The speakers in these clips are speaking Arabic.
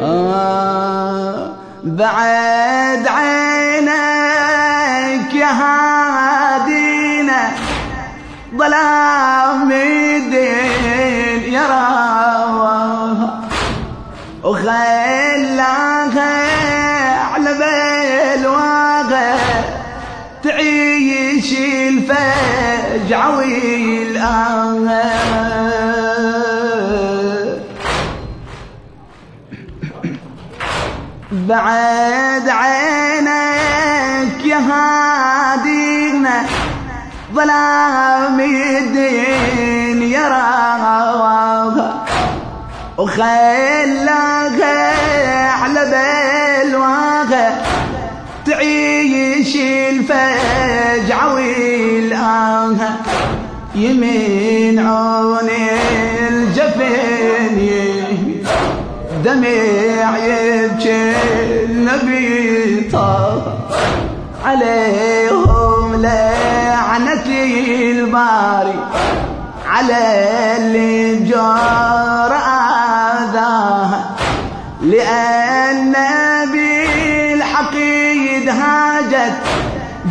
آه بعد عينك يا هادينا ظلام الدين يراها وخلاها على بالواقع تعيش الفجعة والآن بعد عينك يا هادينا ظلام الدين يراها وخلاها على بالواها تعيش الفجعة والآها يمين عوني الجفن دمع يبكي عليهم لعنة الباري على اللي جار آذاها لأن بالحقيد هاجت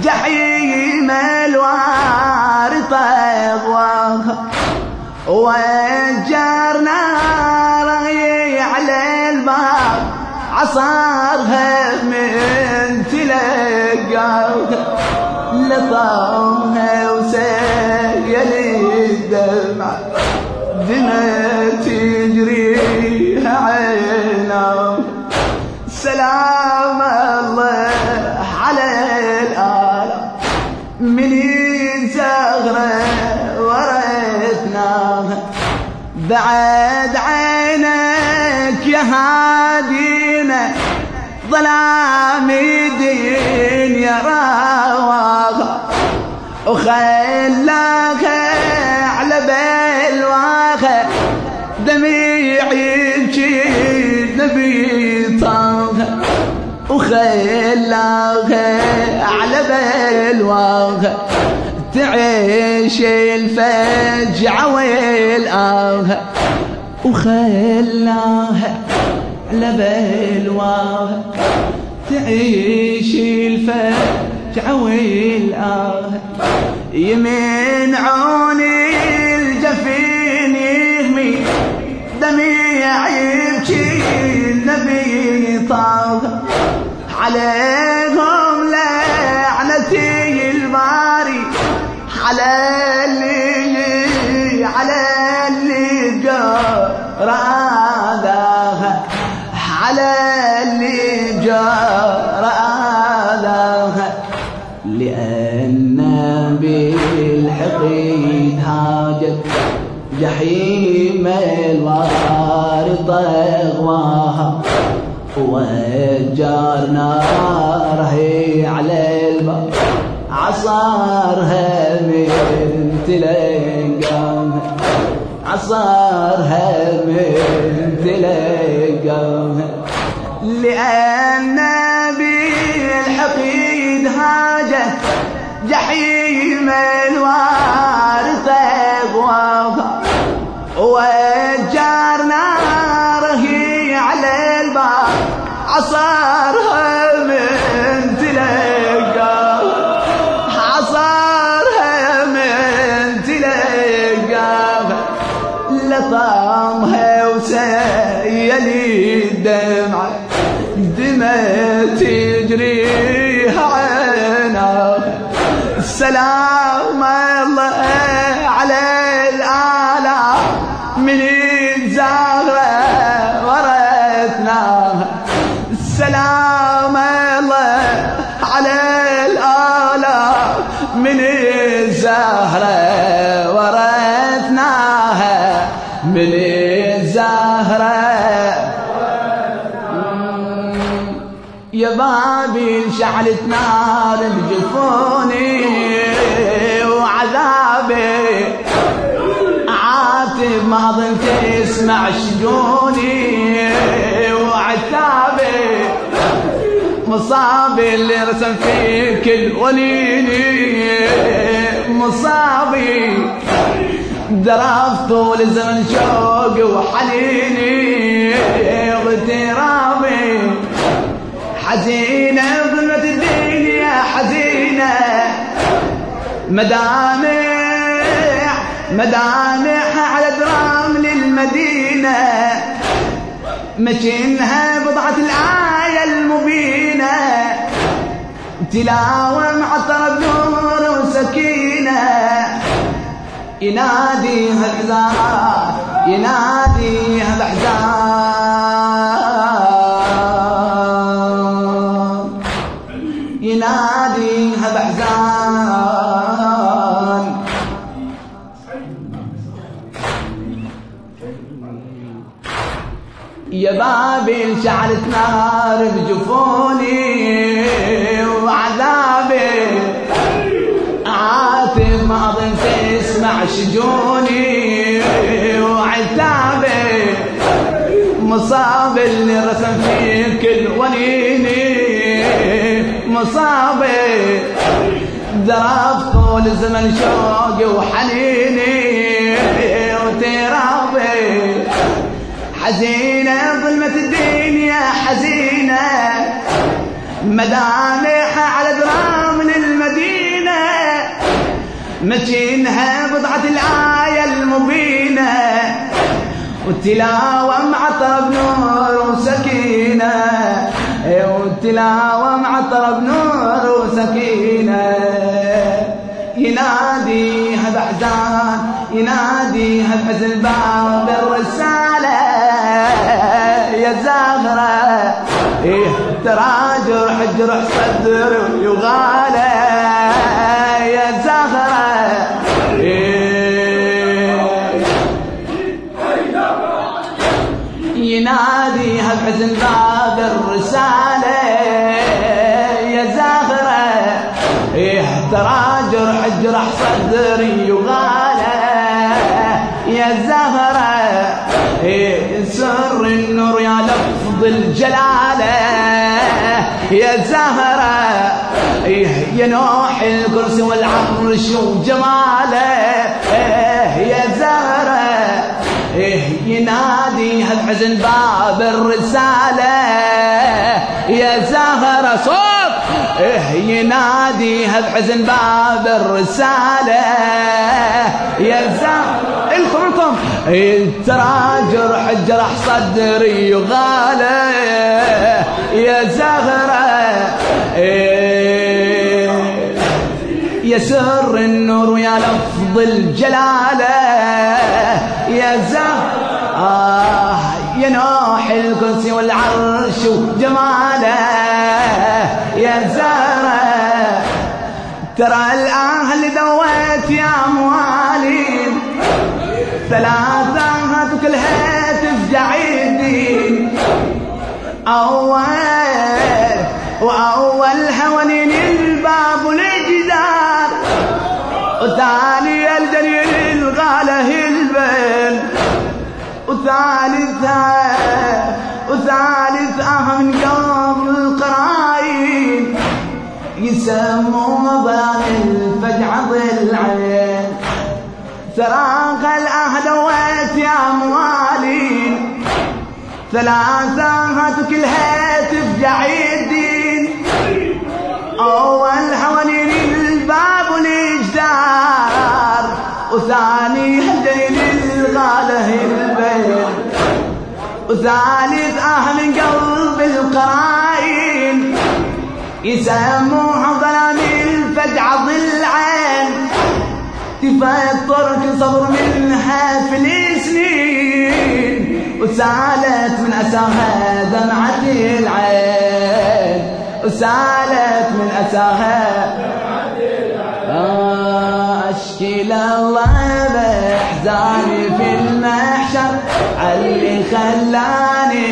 جحيم الوارثة أغواها وجار ناري على الباب. عصارها من تلقاها لطمها وسيل الدمع دمع تجريها عينه سلام الله على الآلام من زغرة ورثناها بعد عينك يا هادينا. ظلام الدين يا رواها وخلاها على بلواها دميع يبكي نبي طاها وخلاها على بلواها تعيش الفجعة والآها وخلاها على بلواها تعيش الفجعة والآها يمين عوني الجفين يهمي دميع يبكي النبي طه عليهم لعنتي الباري على اللي على اللي جار اللي جار آذاها لأن بالحقيد هاجت جحيم الوارطة أغواها. وجار ناره على الباب عصارها من تلقاها عصارها من تلقاها لأن بالحقيد هاجت جحيم الوارثة أغواها وجار ناره على الباب عصارها من تلقاها عصارها من تلقاها لطمها وسيل الدمعة دمع تجريها عينها السلام الله على الآلاء من الزهرة ورثناها السلام الله على الآلاء من الزهرة يا بابي شعلت نار بجفوني وعذابي. عاتب ما ظن تسمع شجوني وعتابي. مصابي اللي رسم فيك الوليني مصابي درفت طول الزمن شوق وحنيني. واغترابي حزينة ظلمة الدنيا حزينة. مدامع مدامع على درام للمدينة. مشينها بضعة الآية المبينة. تلاوة مع طرب نور وسكينة. يناديها الحزان يناديها بحزان يناديها بحزان يا بابي شعلت نار بجفوني وعذابي. عاتب ما اظن تسمع شجوني ضرب طول الزمن شوقي وحنيني وترابي حزينة ظلمة الدنيا حزينة. مدامعها على درام المدينة. مشينها بضعة الآية المبينة. والتلاوة مع طرب نور وسكينة. والتلاوة مع طرب نور وسكينة. يناديها بحزان يناديها بحزن باب الرسالة. يا زهرة إيه ترى جرح جرح صدر يغالى يا زهرة إيه. يناديها بحزن باب ترى جرح جرح صدري يغالى يا زهرة إيه سر النور يا لفظ الجلالة. يا زهرة إيه يا نوح الكرسي والعرش وجماله. إيه يا زهرة إيه يناديها بحزن باب الرسالة. يا زهرة صوت! إيه يناديها بحزن باب الرسالة. يا زهرة الكم الكم ترى جرح جرح صدري يغالى يا زهرة يا سر النور ويا لفظ الجلالة. يا زهر آه يا نوح الكرسي والعرش وجماله. يا زهرة. ترى الأهل دويت يا موالين ثلاثة كلها تفجع أول وأول هونين يا موالين ثلاثة كلها تفجع الدين أول حوالين الباب والإجدار. وثاني هدين الغالة البيت. وثالث من قلب القراين يسموها ظلام الفجع ضلعين. كل صبر منها في السنين وسالت من أساها دمعة العين. وسالت من أساها أشكي لله بإحزاني في المحشر. علي خلاني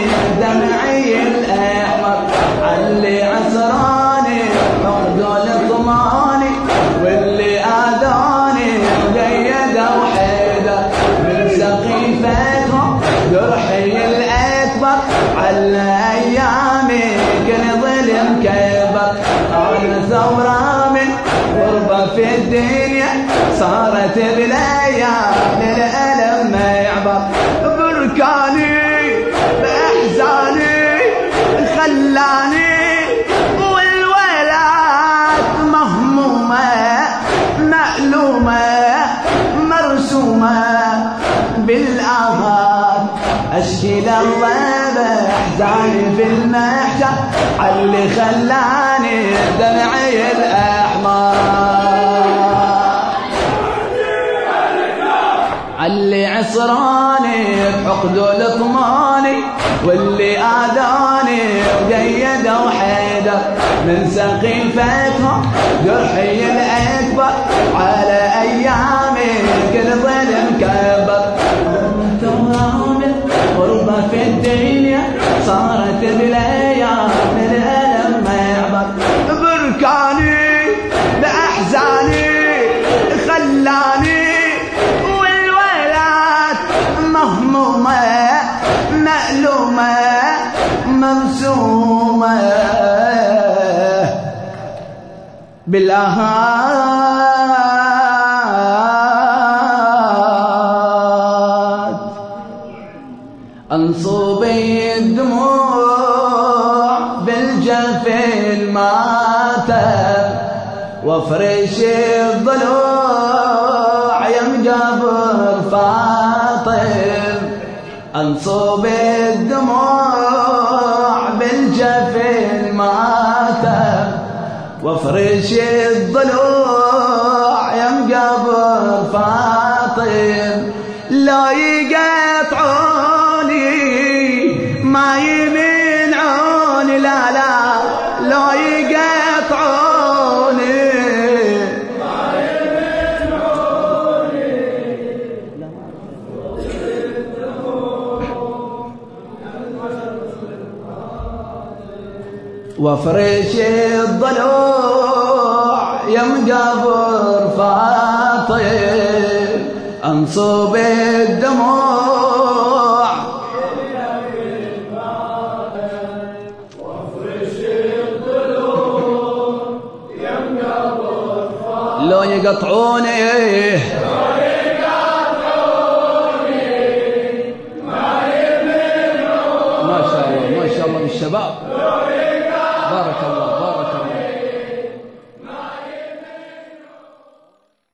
صارت بالايام للالم ما يعبر. بركاني بإحزاني خلاني والولاد مهمومة مألومة مرسومة. بالاهات اشكي لله باحزاني في المحجر على اللي خلاني دمعي الأحمر. اللي عصراني بحقد لطماني واللي آذاني وقيد وحيدر من سقيفتهم جرحي الأكبر على أيامي كل ظلم كبر. بالآهات أنصبي الدموع بالجفن ماتت وافرش الضلوع يم جابر فاطم أنصب الدموع وافرش الضلوع وافرش الضلوع يا مقابر فاطم انصب الدموع. لو يقطعوني. ما شاء الله ما شاء الله من الشباب.